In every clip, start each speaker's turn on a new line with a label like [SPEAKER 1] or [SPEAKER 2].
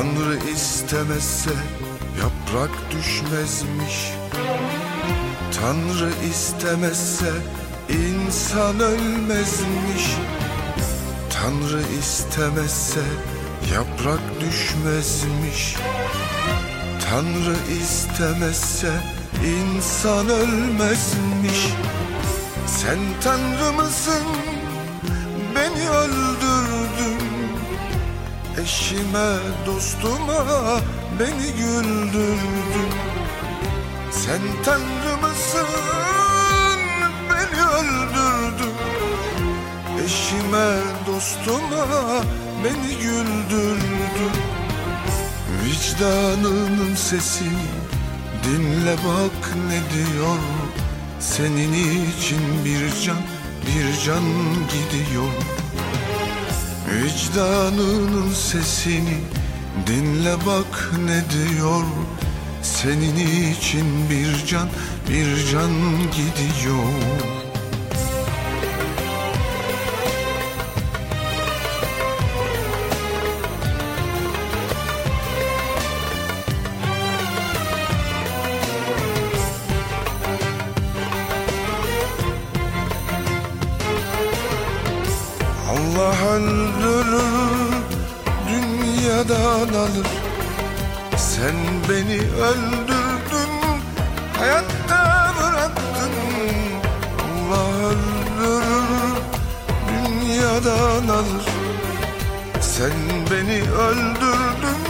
[SPEAKER 1] Tanrı istemezse yaprak düşmezmiş. Tanrı istemezse insan ölmezmiş. Tanrı istemezse yaprak düşmezmiş. Tanrı istemezse insan ölmezmiş. Sen Tanrı mısın? Beni öldürdün Eşime dostuma beni güldürdün. Sen Tanrı mısın? Beni öldürdün. Eşime dostuma beni güldürdün. Vicdanının sesini dinle bak ne diyor. Senin için bir can bir can gidiyor Vicdanının sesini dinle bak ne diyor. Senin için bir can bir can gidiyor öldürür dünyadan alır. Sen beni öldürdün hayatta bıraktın. Allah öldürür dünyadan alır. Sen beni öldürdün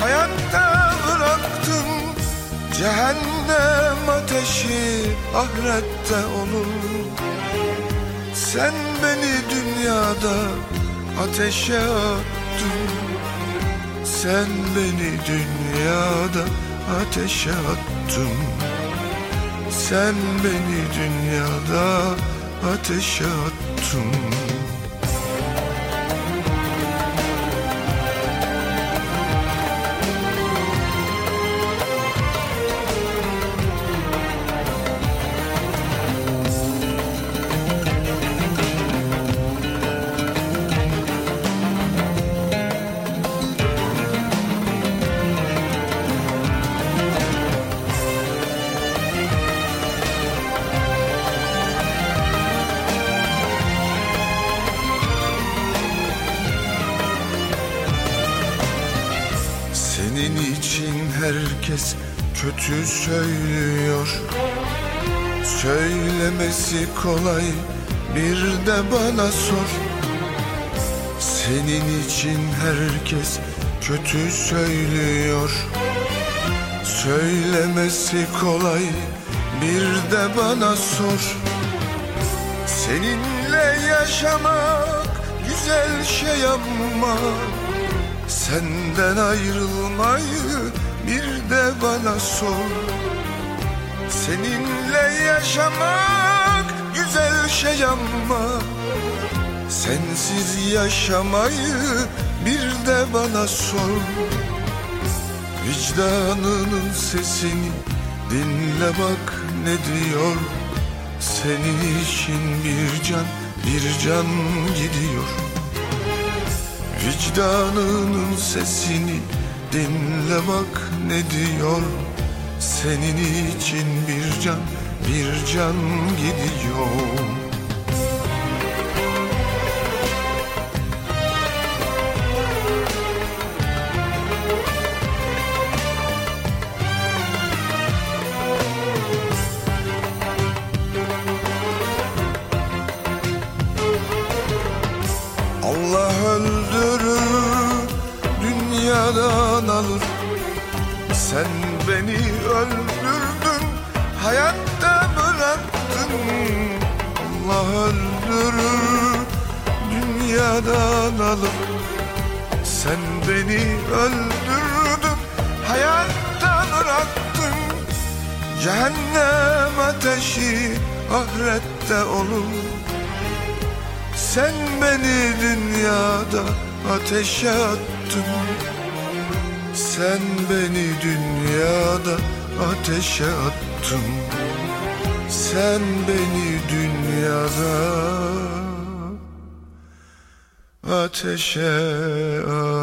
[SPEAKER 1] hayatta bıraktın. Cehennem ateşi ahirette olur sen beni dünyada ateşe attın. Sen beni dünyada ateşe attın. Sen beni dünyada ateşe attın için herkes kötü söylüyor. Söylemesi kolay bir de bana sor. Senin için herkes kötü söylüyor. Söylemesi kolay bir de bana sor. Seninle yaşamak güzel şey ama Senden ayrılmayı bir de bana sor. Seninle yaşamak güzel şey ama Sensiz yaşamayı bir de bana sor. Vicdanının sesini dinle bak ne diyor. Senin için bir can bir can gidiyor Vicdanının sesini dinle bak ne diyor. Senin için bir can bir can gidiyor Allah öldürür dünyadan alır. Sen beni öldürdün hayatta bıraktın. Allah öldürür dünyadan alır. Sen beni öldürdün hayatta bıraktın. Cehennem ateşi ahirette olur sen beni dünyada ateşe attın. Sen beni dünyada ateşe attın. Sen beni dünyada ateşe attın